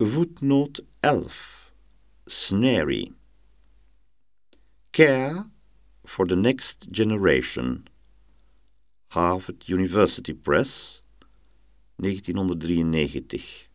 Voetnoot 11. Snary. Care for the Next Generation. Harvard University Press, 1993.